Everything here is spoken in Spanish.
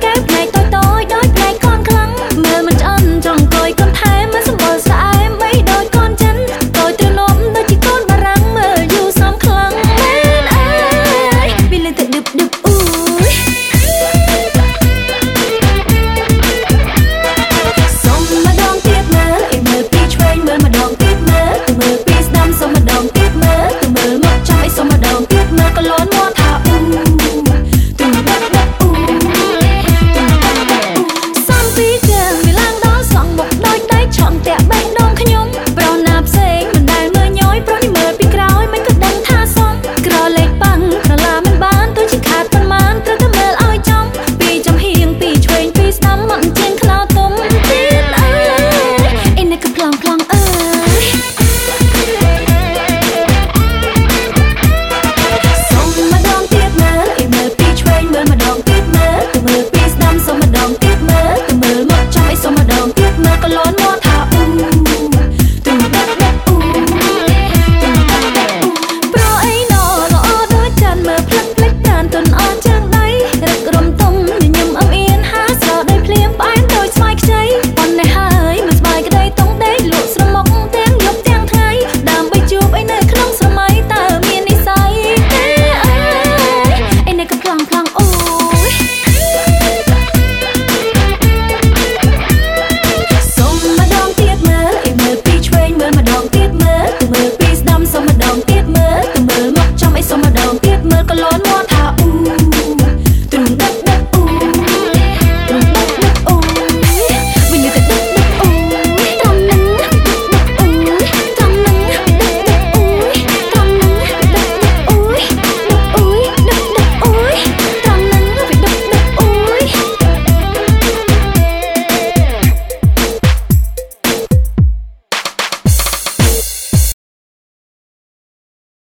porque